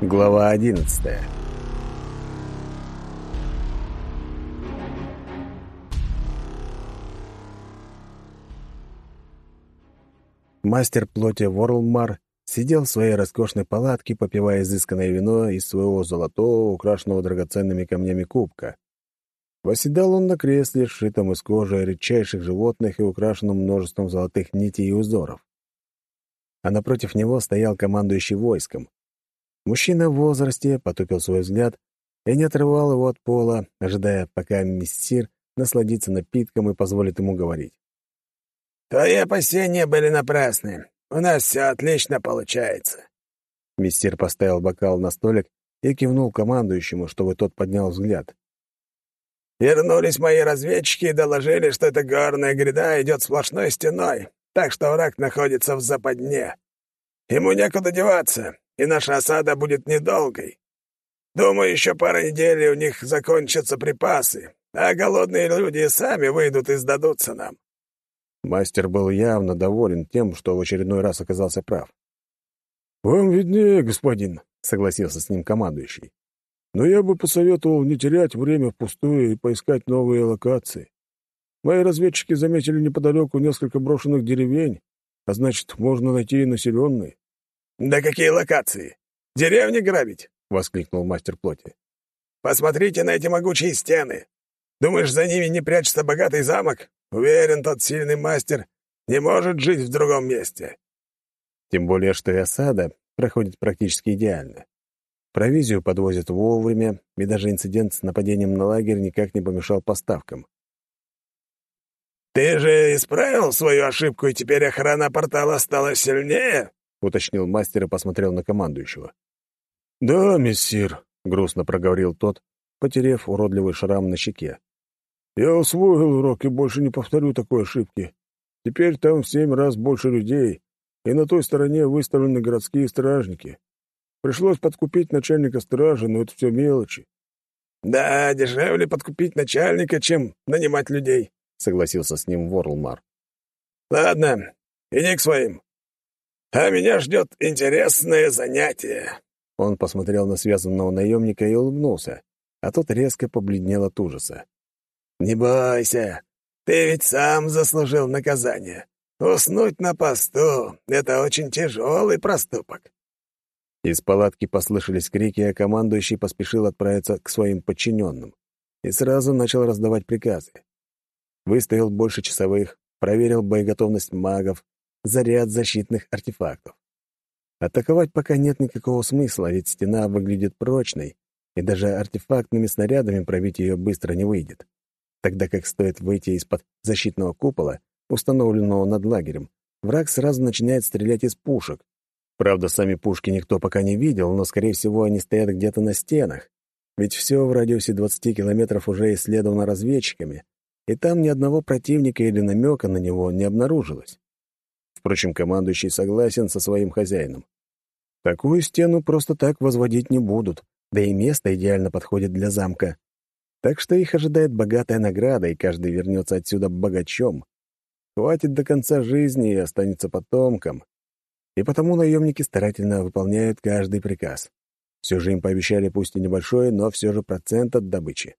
Глава одиннадцатая Мастер плоти Ворлмар сидел в своей роскошной палатке, попивая изысканное вино из своего золотого, украшенного драгоценными камнями кубка. Восседал он на кресле, сшитом из кожи редчайших животных и украшенном множеством золотых нитей и узоров. А напротив него стоял командующий войском. Мужчина в возрасте потупил свой взгляд и не отрывал его от пола, ожидая, пока мессир насладится напитком и позволит ему говорить. «Твои опасения были напрасны. У нас все отлично получается». Мессир поставил бокал на столик и кивнул командующему, чтобы тот поднял взгляд. «Вернулись мои разведчики и доложили, что эта горная гряда идет сплошной стеной, так что враг находится в западне. Ему некуда деваться, и наша осада будет недолгой. Думаю, еще пара недель, и у них закончатся припасы, а голодные люди сами выйдут и сдадутся нам. Мастер был явно доволен тем, что в очередной раз оказался прав. «Вам виднее, господин», — согласился с ним командующий. «Но я бы посоветовал не терять время впустую и поискать новые локации. Мои разведчики заметили неподалеку несколько брошенных деревень, а значит, можно найти и населенные». «Да какие локации? Деревни грабить?» — воскликнул мастер плоти. «Посмотрите на эти могучие стены. Думаешь, за ними не прячется богатый замок? Уверен, тот сильный мастер не может жить в другом месте. Тем более, что и осада проходит практически идеально. Провизию подвозят вовремя, и даже инцидент с нападением на лагерь никак не помешал поставкам. «Ты же исправил свою ошибку, и теперь охрана портала стала сильнее?» — уточнил мастер и посмотрел на командующего. «Да, мессир», — грустно проговорил тот, потерев уродливый шрам на щеке. Я усвоил урок и больше не повторю такой ошибки. Теперь там в семь раз больше людей, и на той стороне выставлены городские стражники. Пришлось подкупить начальника стражи, но это все мелочи. «Да, дешевле подкупить начальника, чем нанимать людей», — согласился с ним Ворлмар. «Ладно, иди к своим. А меня ждет интересное занятие». Он посмотрел на связанного наемника и улыбнулся, а тот резко побледнел от ужаса. «Не бойся, ты ведь сам заслужил наказание. Уснуть на посту — это очень тяжелый проступок». Из палатки послышались крики, а командующий поспешил отправиться к своим подчиненным и сразу начал раздавать приказы. Выставил больше часовых, проверил боеготовность магов, заряд защитных артефактов. Атаковать пока нет никакого смысла, ведь стена выглядит прочной, и даже артефактными снарядами пробить ее быстро не выйдет тогда как стоит выйти из-под защитного купола, установленного над лагерем, враг сразу начинает стрелять из пушек. Правда, сами пушки никто пока не видел, но, скорее всего, они стоят где-то на стенах. Ведь все в радиусе 20 километров уже исследовано разведчиками, и там ни одного противника или намека на него не обнаружилось. Впрочем, командующий согласен со своим хозяином. Такую стену просто так возводить не будут, да и место идеально подходит для замка. Так что их ожидает богатая награда, и каждый вернется отсюда богачом. Хватит до конца жизни и останется потомком. И потому наемники старательно выполняют каждый приказ. Все же им пообещали пусть и небольшой, но все же процент от добычи.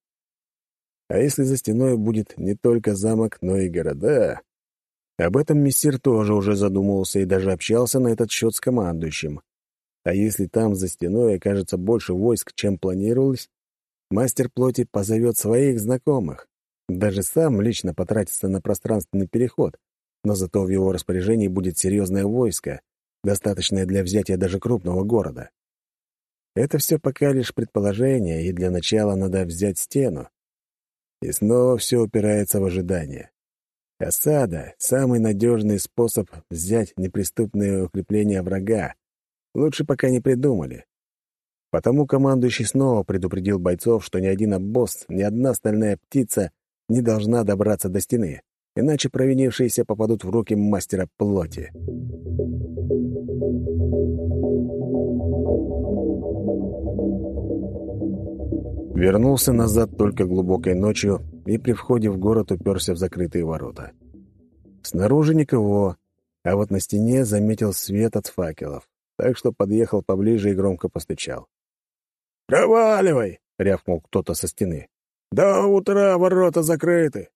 А если за стеной будет не только замок, но и города... Об этом мессир тоже уже задумывался и даже общался на этот счет с командующим. А если там за стеной окажется больше войск, чем планировалось, Мастер плоти позовет своих знакомых. Даже сам лично потратится на пространственный переход, но зато в его распоряжении будет серьезное войско, достаточное для взятия даже крупного города. Это все пока лишь предположение, и для начала надо взять стену. И снова все упирается в ожидание. Осада — самый надежный способ взять неприступные укрепления врага. Лучше пока не придумали. Потому командующий снова предупредил бойцов, что ни один обоз, ни одна стальная птица не должна добраться до стены, иначе провинившиеся попадут в руки мастера плоти. Вернулся назад только глубокой ночью и при входе в город уперся в закрытые ворота. Снаружи никого, а вот на стене заметил свет от факелов. так что подъехал поближе и громко постучал. «Проваливай!» — рявкнул кто-то со стены. «До утра ворота закрыты!»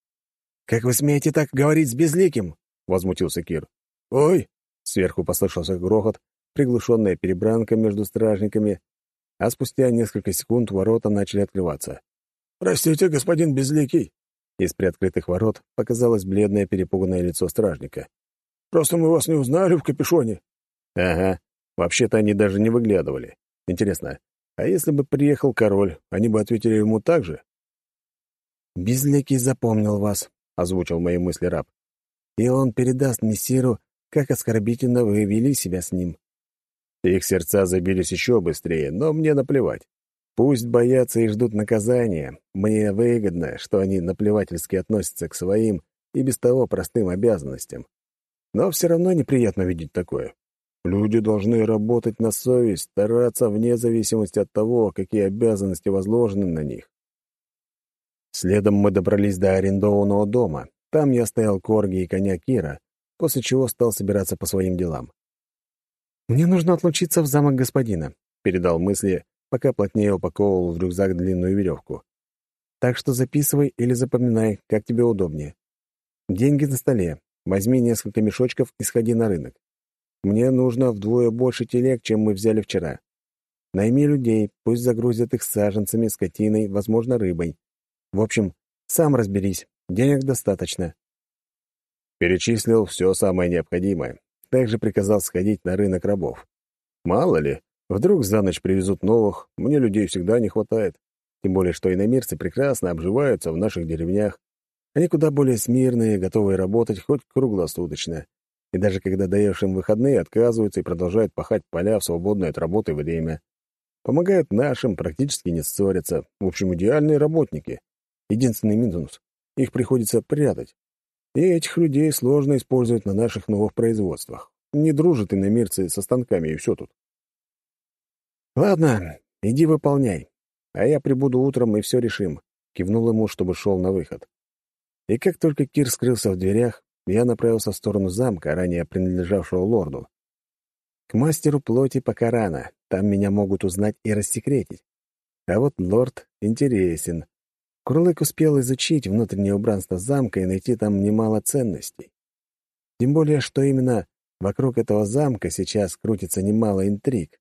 «Как вы смеете так говорить с Безликим?» — возмутился Кир. «Ой!» — сверху послышался грохот, приглушенная перебранка между стражниками, а спустя несколько секунд ворота начали открываться. «Простите, господин Безликий!» Из приоткрытых ворот показалось бледное перепуганное лицо стражника. «Просто мы вас не узнали в капюшоне». «Ага. Вообще-то они даже не выглядывали. Интересно, а если бы приехал король, они бы ответили ему так же?» «Безликий запомнил вас», — озвучил мои мысли раб. «И он передаст мессиру, как оскорбительно вы вели себя с ним». Их сердца забились еще быстрее, но мне наплевать. Пусть боятся и ждут наказания. Мне выгодно, что они наплевательски относятся к своим и без того простым обязанностям. Но все равно неприятно видеть такое. Люди должны работать на совесть, стараться вне зависимости от того, какие обязанности возложены на них. Следом мы добрались до арендованного дома. Там я оставил корги и коня Кира, после чего стал собираться по своим делам. «Мне нужно отлучиться в замок господина», — передал мысли пока плотнее упаковывал в рюкзак длинную веревку. Так что записывай или запоминай, как тебе удобнее. Деньги на столе. Возьми несколько мешочков и сходи на рынок. Мне нужно вдвое больше телег, чем мы взяли вчера. Найми людей, пусть загрузят их саженцами, скотиной, возможно, рыбой. В общем, сам разберись, денег достаточно. Перечислил все самое необходимое. Также приказал сходить на рынок рабов. Мало ли, Вдруг за ночь привезут новых, мне людей всегда не хватает. Тем более, что иномирцы прекрасно обживаются в наших деревнях. Они куда более смирные, готовые работать хоть круглосуточно. И даже когда даешь им выходные, отказываются и продолжают пахать поля в свободное от работы время. Помогают нашим, практически не ссорятся. В общем, идеальные работники. Единственный минус — их приходится прятать. И этих людей сложно использовать на наших новых производствах. Не дружат иномирцы со станками, и все тут. «Ладно, иди выполняй, а я прибуду утром и все решим», — кивнул ему, чтобы шел на выход. И как только Кир скрылся в дверях, я направился в сторону замка, ранее принадлежавшего лорду. К мастеру плоти пока рано, там меня могут узнать и рассекретить. А вот лорд интересен. Курлык успел изучить внутреннее убранство замка и найти там немало ценностей. Тем более, что именно вокруг этого замка сейчас крутится немало интриг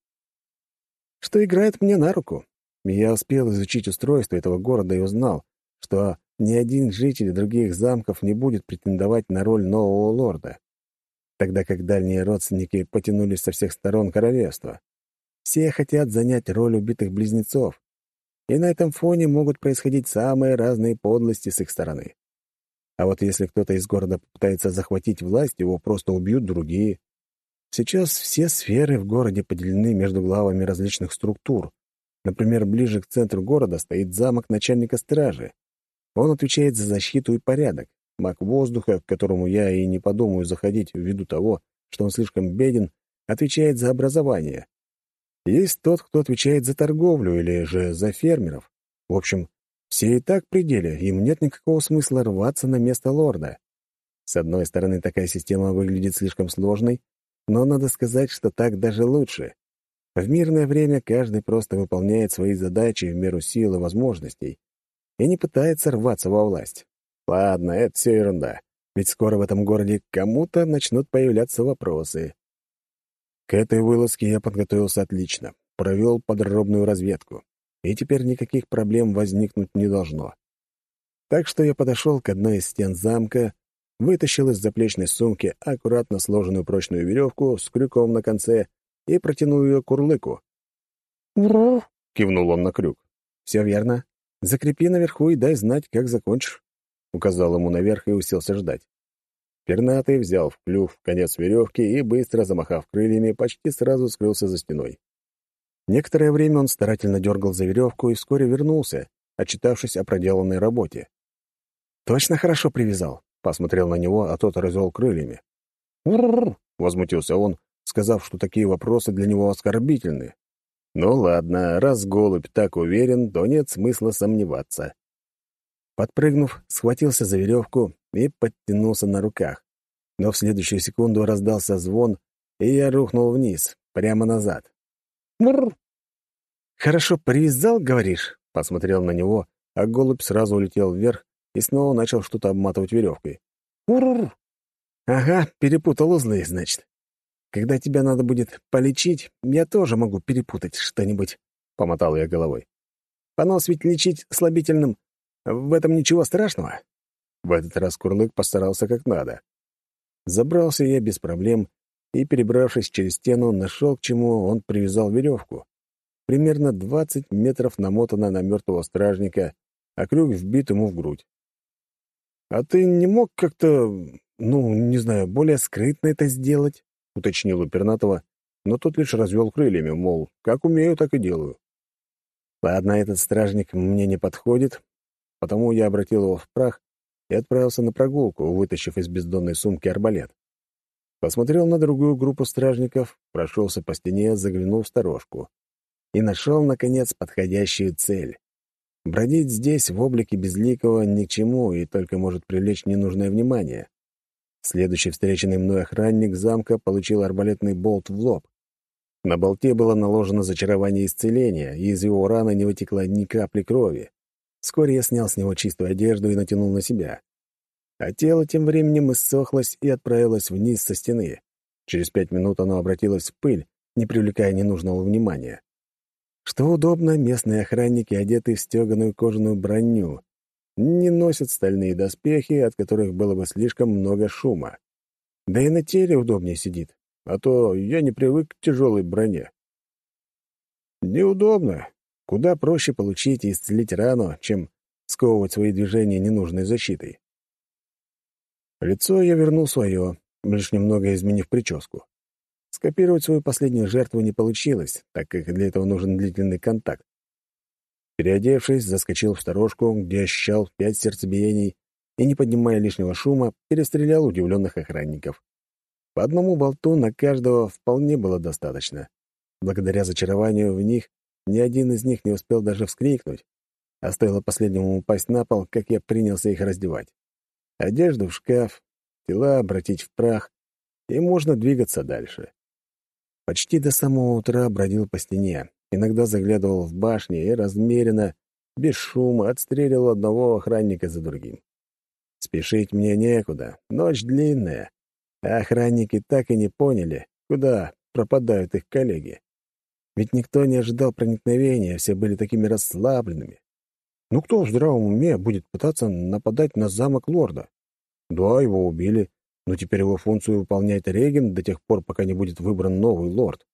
что играет мне на руку. Я успел изучить устройство этого города и узнал, что ни один житель других замков не будет претендовать на роль нового лорда, тогда как дальние родственники потянулись со всех сторон королевства. Все хотят занять роль убитых близнецов, и на этом фоне могут происходить самые разные подлости с их стороны. А вот если кто-то из города попытается захватить власть, его просто убьют другие. Сейчас все сферы в городе поделены между главами различных структур. Например, ближе к центру города стоит замок начальника стражи. Он отвечает за защиту и порядок. Маг воздуха, к которому я и не подумаю заходить ввиду того, что он слишком беден, отвечает за образование. Есть тот, кто отвечает за торговлю или же за фермеров. В общем, все и так при деле, им нет никакого смысла рваться на место лорда. С одной стороны, такая система выглядит слишком сложной, но надо сказать, что так даже лучше. В мирное время каждый просто выполняет свои задачи в меру сил и возможностей и не пытается рваться во власть. Ладно, это все ерунда, ведь скоро в этом городе кому-то начнут появляться вопросы. К этой вылазке я подготовился отлично, провел подробную разведку, и теперь никаких проблем возникнуть не должно. Так что я подошел к одной из стен замка, вытащил из заплечной сумки аккуратно сложенную прочную веревку с крюком на конце и протянул ее к урлыку. «Ура!» — кивнул он на крюк. «Все верно. Закрепи наверху и дай знать, как закончишь», — указал ему наверх и уселся ждать. Пернатый взял в клюв конец веревки и, быстро замахав крыльями, почти сразу скрылся за стеной. Некоторое время он старательно дергал за веревку и вскоре вернулся, отчитавшись о проделанной работе. «Точно хорошо привязал?» Посмотрел на него, а тот развел крыльями. «Ур-ур-ур!» — возмутился он, сказав, что такие вопросы для него оскорбительны. «Ну ладно, раз голубь так уверен, то нет смысла сомневаться». Подпрыгнув, схватился за веревку и подтянулся на руках. Но в следующую секунду раздался звон, и я рухнул вниз. прямо назад. «Мррр!» «Хорошо привязал, говоришь?» — посмотрел на него, а голубь сразу улетел вверх и снова начал что-то обматывать веревкой. «Мррр!» «Ага, перепутал узлы, значит. Когда тебя надо будет полечить, я тоже могу перепутать что-нибудь», — помотал я головой. «Понос ведь лечить слабительным. В этом ничего страшного». В этот раз Курлык постарался как надо. Забрался я без проблем и, перебравшись через стену, нашел, к чему он привязал веревку. Примерно двадцать метров намотана на мертвого стражника, а крюк вбит ему в грудь. «А ты не мог как-то, ну, не знаю, более скрытно это сделать?» — уточнил у Пернатова, но тот лишь развел крыльями, мол, как умею, так и делаю. Ладно, этот стражник мне не подходит, потому я обратил его в прах и отправился на прогулку, вытащив из бездонной сумки арбалет. Посмотрел на другую группу стражников, прошелся по стене, заглянул в сторожку. И нашел, наконец, подходящую цель. Бродить здесь в облике безликого ни к чему и только может привлечь ненужное внимание. Следующий встреченный мной охранник замка получил арбалетный болт в лоб. На болте было наложено зачарование исцеления, и из его раны не вытекло ни капли крови. Вскоре я снял с него чистую одежду и натянул на себя. А тело тем временем иссохлось и отправилось вниз со стены. Через пять минут оно обратилось в пыль, не привлекая ненужного внимания. Что удобно, местные охранники одеты в стеганую кожаную броню, не носят стальные доспехи, от которых было бы слишком много шума. Да и на теле удобнее сидит, а то я не привык к тяжелой броне. Неудобно. Куда проще получить и исцелить рану, чем сковывать свои движения ненужной защитой. Лицо я вернул свое, лишь немного изменив прическу. Скопировать свою последнюю жертву не получилось, так как для этого нужен длительный контакт. Переодевшись, заскочил в сторожку, где ощущал пять сердцебиений и, не поднимая лишнего шума, перестрелял удивленных охранников. По одному болту на каждого вполне было достаточно. Благодаря зачарованию в них ни один из них не успел даже вскрикнуть, а стоило последнему упасть на пол, как я принялся их раздевать. Одежду в шкаф, тела обратить в прах, и можно двигаться дальше. Почти до самого утра бродил по стене, иногда заглядывал в башни и размеренно, без шума, отстреливал одного охранника за другим. Спешить мне некуда, ночь длинная, а охранники так и не поняли, куда пропадают их коллеги. Ведь никто не ожидал проникновения, все были такими расслабленными. Ну кто в здравом уме будет пытаться нападать на замок лорда? Да, его убили, но теперь его функцию выполняет регент до тех пор, пока не будет выбран новый лорд.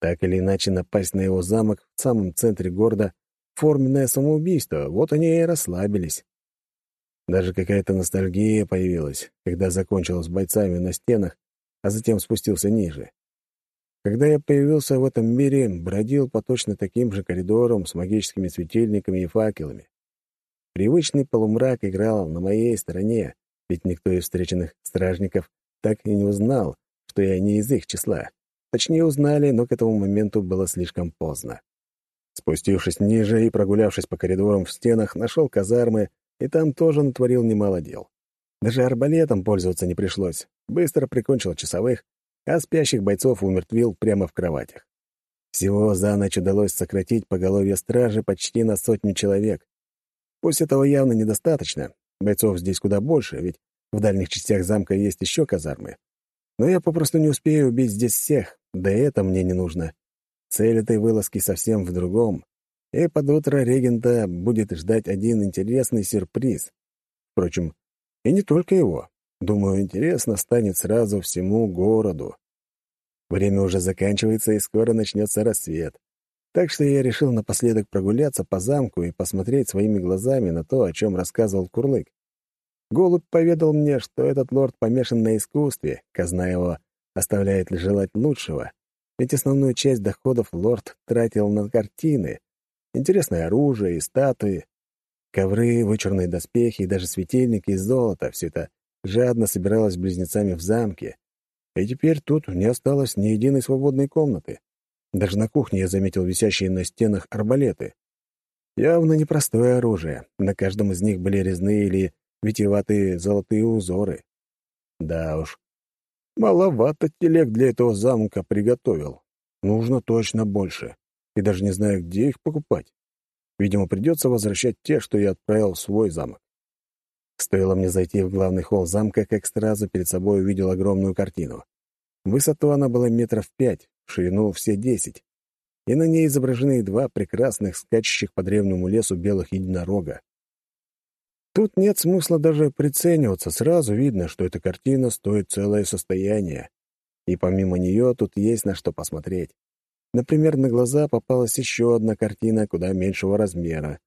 Так или иначе, напасть на его замок в самом центре города — форменное самоубийство, вот они и расслабились. Даже какая-то ностальгия появилась, когда закончил с бойцами на стенах, а затем спустился ниже. Когда я появился в этом мире, бродил по точно таким же коридорам с магическими светильниками и факелами. Привычный полумрак играл на моей стороне, ведь никто из встреченных стражников так и не узнал, что я не из их числа. Точнее, узнали, но к этому моменту было слишком поздно. Спустившись ниже и прогулявшись по коридорам в стенах, нашел казармы, и там тоже натворил немало дел. Даже арбалетом пользоваться не пришлось. Быстро прикончил часовых, а спящих бойцов умертвил прямо в кроватях. Всего за ночь удалось сократить поголовье стражи почти на сотню человек. Пусть этого явно недостаточно, бойцов здесь куда больше, ведь в дальних частях замка есть еще казармы. Но я попросту не успею убить здесь всех, да и это мне не нужно. Цель этой вылазки совсем в другом, и под утро регента будет ждать один интересный сюрприз. Впрочем, и не только его. Думаю, интересно станет сразу всему городу. Время уже заканчивается, и скоро начнется рассвет. Так что я решил напоследок прогуляться по замку и посмотреть своими глазами на то, о чем рассказывал Курлык. Голубь поведал мне, что этот лорд помешан на искусстве, казна его оставляет желать лучшего, ведь основную часть доходов лорд тратил на картины, интересное оружие и статуи, ковры, вычурные доспехи и даже светильники из золота — все это жадно собиралась близнецами в замке, и теперь тут не осталось ни единой свободной комнаты. Даже на кухне я заметил висящие на стенах арбалеты. Явно непростое оружие, на каждом из них были резные или витиеватые золотые узоры. Да уж, маловато телег для этого замка приготовил. нужно точно больше. И даже не знаю, где их покупать. Видимо, придется возвращать те, что я отправил в свой замок. Стоило мне зайти в главный холл замка, как сразу перед собой увидел огромную картину. Высоту она была метров пять, ширину все десять. И на ней изображены два прекрасных, скачущих по древнему лесу белых единорога. Тут нет смысла даже прицениваться, сразу видно, что эта картина стоит целое состояние. И помимо нее тут есть на что посмотреть. Например, на глаза попалась еще одна картина куда меньшего размера.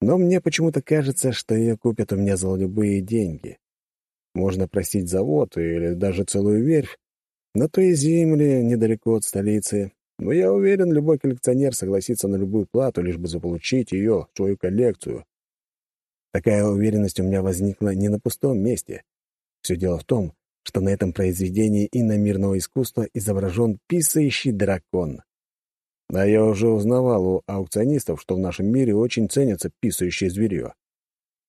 Но мне почему-то кажется, что ее купят у меня за любые деньги. Можно просить завод или даже целую верфь, на той земле, недалеко от столицы. Но я уверен, любой коллекционер согласится на любую плату, лишь бы заполучить ее свою коллекцию. Такая уверенность у меня возникла не на пустом месте. Все дело в том, что на этом произведении иномирного искусства изображен писающий дракон. А я уже узнавал у аукционистов, что в нашем мире очень ценится писающее зверье.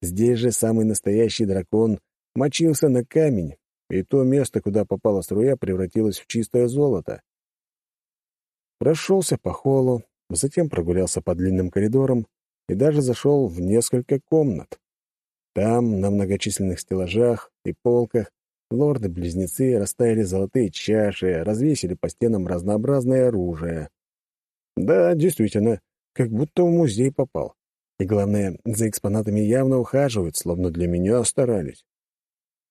Здесь же самый настоящий дракон мочился на камень, и то место, куда попала струя, превратилось в чистое золото. Прошелся по холлу, затем прогулялся по длинным коридорам и даже зашел в несколько комнат. Там, на многочисленных стеллажах и полках, лорды-близнецы расставили золотые чаши, развесили по стенам разнообразное оружие. Да, действительно, как будто в музей попал. И главное, за экспонатами явно ухаживают, словно для меня старались.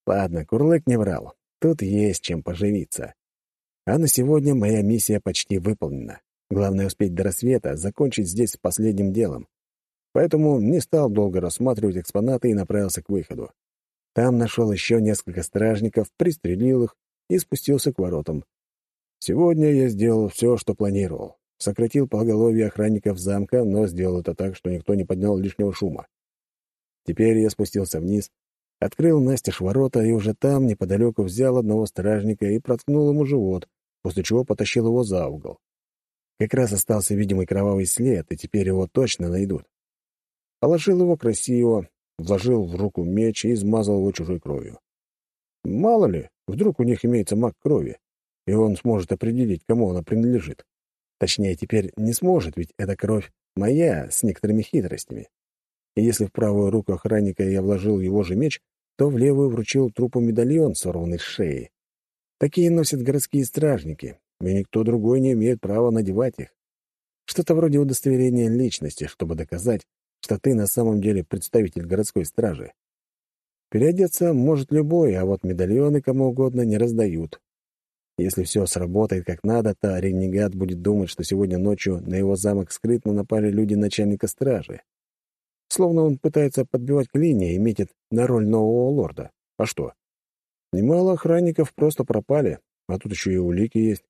Ладно, Курлык не врал. Тут есть чем поживиться. А на сегодня моя миссия почти выполнена. Главное успеть до рассвета, закончить здесь последним делом. Поэтому не стал долго рассматривать экспонаты и направился к выходу. Там нашел еще несколько стражников, пристрелил их и спустился к воротам. Сегодня я сделал все, что планировал сократил поголовье охранников замка, но сделал это так, что никто не поднял лишнего шума. Теперь я спустился вниз, открыл настежь ворота и уже там, неподалеку, взял одного стражника и проткнул ему живот, после чего потащил его за угол. Как раз остался видимый кровавый след, и теперь его точно найдут. Положил его красиво, вложил в руку меч и измазал его чужой кровью. Мало ли, вдруг у них имеется маг крови, и он сможет определить, кому она принадлежит. Точнее, теперь не сможет, ведь эта кровь моя, с некоторыми хитростями. И если в правую руку охранника я вложил его же меч, то в левую вручил трупу медальон, сорванный с шеи. Такие носят городские стражники, и никто другой не имеет права надевать их. Что-то вроде удостоверения личности, чтобы доказать, что ты на самом деле представитель городской стражи. Переодеться может любой, а вот медальоны кому угодно не раздают. Если все сработает как надо, то ренегат будет думать, что сегодня ночью на его замок скрытно напали люди начальника стражи. Словно он пытается подбивать клинья и метит на роль нового лорда. А что? Немало охранников просто пропали, а тут еще и улики есть.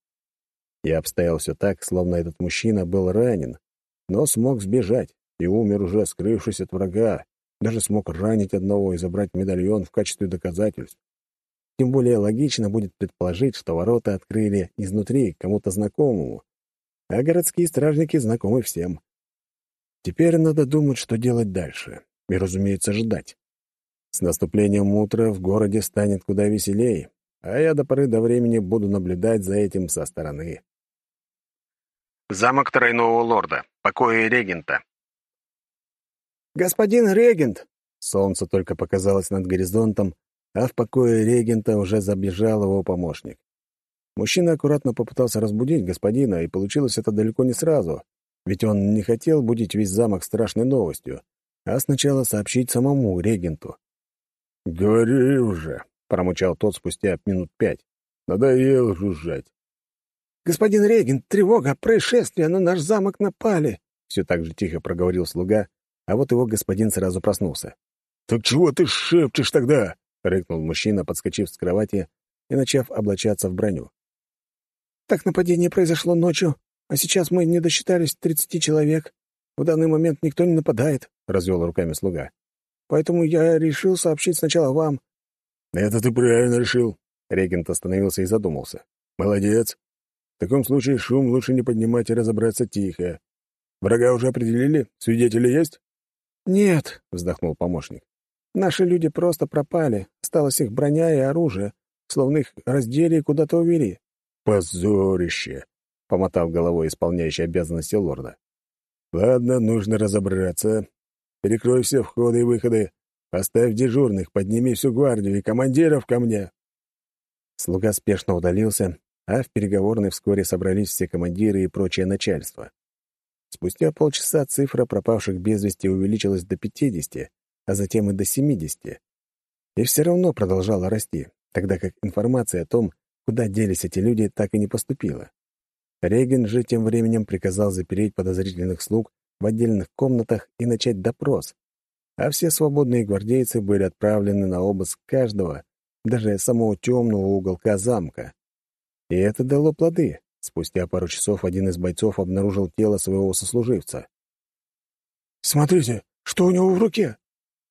Я обстоял все так, словно этот мужчина был ранен, но смог сбежать и умер уже, скрывшись от врага, даже смог ранить одного и забрать медальон в качестве доказательств. Тем более логично будет предположить, что ворота открыли изнутри кому-то знакомому, а городские стражники знакомы всем. Теперь надо думать, что делать дальше, и, разумеется, ждать. С наступлением утра в городе станет куда веселее, а я до поры до времени буду наблюдать за этим со стороны. Замок Тройного Лорда. Покои регента. «Господин регент!» Солнце только показалось над горизонтом, а в покое регента уже забежал его помощник. Мужчина аккуратно попытался разбудить господина, и получилось это далеко не сразу, ведь он не хотел будить весь замок страшной новостью, а сначала сообщить самому регенту. «Говори уже», — промычал тот спустя минут пять. «Надоело жужжать». «Господин регент, тревога, происшествие, на наш замок напали!» Все так же тихо проговорил слуга, а вот его господин сразу проснулся. «Так чего ты шепчешь тогда?» — рыкнул мужчина, подскочив с кровати и начав облачаться в броню. «Так нападение произошло ночью, а сейчас мы не досчитались тридцати человек. В данный момент никто не нападает», — развел руками слуга. «Поэтому я решил сообщить сначала вам». «Это ты правильно решил», — регент остановился и задумался. «Молодец. В таком случае шум лучше не поднимать и разобраться тихо. Врага уже определили? Свидетели есть?» «Нет», — вздохнул помощник. Наши люди просто пропали. Осталась их броня и оружие, словно их раздели и куда-то увели. Позорище! — помотал головой исполняющий обязанности лорда. «Ладно, нужно разобраться. Перекрой все входы и выходы. Поставь дежурных, подними всю гвардию и командиров ко мне». Слуга спешно удалился, а в переговорной вскоре собрались все командиры и прочее начальство. Спустя полчаса цифра пропавших без вести увеличилась до 50, а затем и до 70. И все равно продолжала расти, тогда как информация о том, куда делись эти люди, так и не поступила. Реген же тем временем приказал запереть подозрительных слуг в отдельных комнатах и начать допрос, а все свободные гвардейцы были отправлены на обыск каждого, даже самого темного уголка замка. И это дало плоды. Спустя пару часов один из бойцов обнаружил тело своего сослуживца. «Смотрите, что у него в руке?»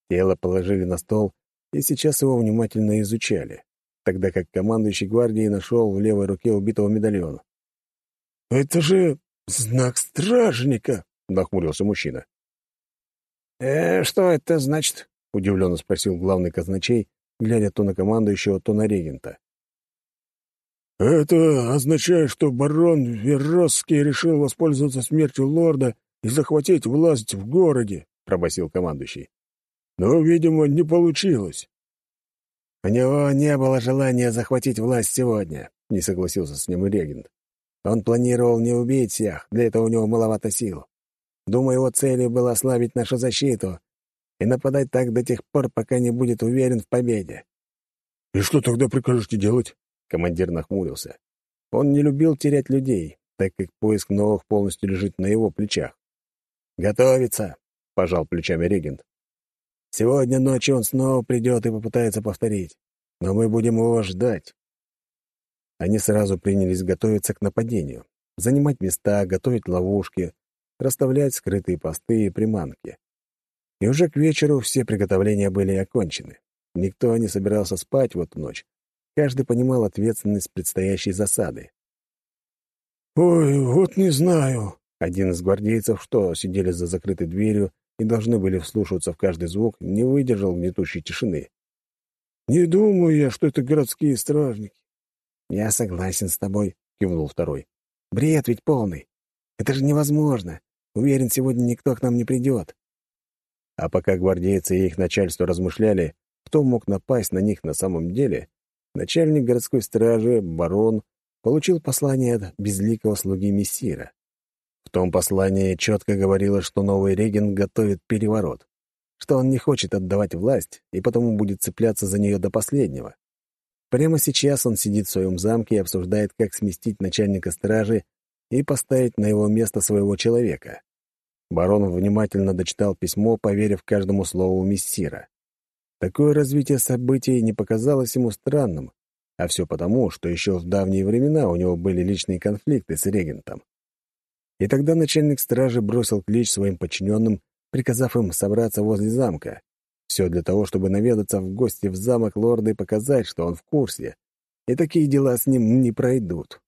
Тело положили на стол, и сейчас его внимательно изучали, тогда как командующий гвардией нашел в левой руке убитого медальон. «Это же знак стражника!» — нахмурился мужчина. «Э, что это значит?» — удивленно спросил главный казначей, глядя то на командующего, то на регента. «Это означает, что барон Веросский решил воспользоваться смертью лорда и захватить власть в городе», — пробасил командующий. «Но, видимо, не получилось». «У него не было желания захватить власть сегодня», — не согласился с ним регент. Он планировал не убить всех, для этого у него маловато сил. Думаю, его целью было ослабить нашу защиту и нападать так до тех пор, пока не будет уверен в победе. «И что тогда прикажете делать?» Командир нахмурился. Он не любил терять людей, так как поиск новых полностью лежит на его плечах. «Готовиться!» — пожал плечами регент. «Сегодня ночью он снова придет и попытается повторить, но мы будем его ждать. Они сразу принялись готовиться к нападению, занимать места, готовить ловушки, расставлять скрытые посты и приманки. И уже к вечеру все приготовления были окончены. Никто не собирался спать в эту ночь. Каждый понимал ответственность предстоящей засады. «Ой, вот не знаю». Один из гвардейцев, что сидели за закрытой дверью и должны были вслушиваться в каждый звук, не выдержал гнетущей тишины. «Не думаю я, что это городские стражники. «Я согласен с тобой», — кивнул второй. «Бред ведь полный. Это же невозможно. Уверен, сегодня никто к нам не придет». А пока гвардейцы и их начальство размышляли, кто мог напасть на них на самом деле, начальник городской стражи, барон, получил послание от безликого слуги Мессира. В том послании четко говорилось, что новый регент готовит переворот, что он не хочет отдавать власть и потому будет цепляться за нее до последнего. Прямо сейчас он сидит в своем замке и обсуждает, как сместить начальника стражи и поставить на его место своего человека. Барон внимательно дочитал письмо, поверив каждому слову мессира. Такое развитие событий не показалось ему странным, а все потому, что еще в давние времена у него были личные конфликты с регентом. И тогда начальник стражи бросил клич своим подчиненным, приказав им собраться возле замка. Все для того, чтобы наведаться в гости в замок лорда и показать, что он в курсе. И такие дела с ним не пройдут.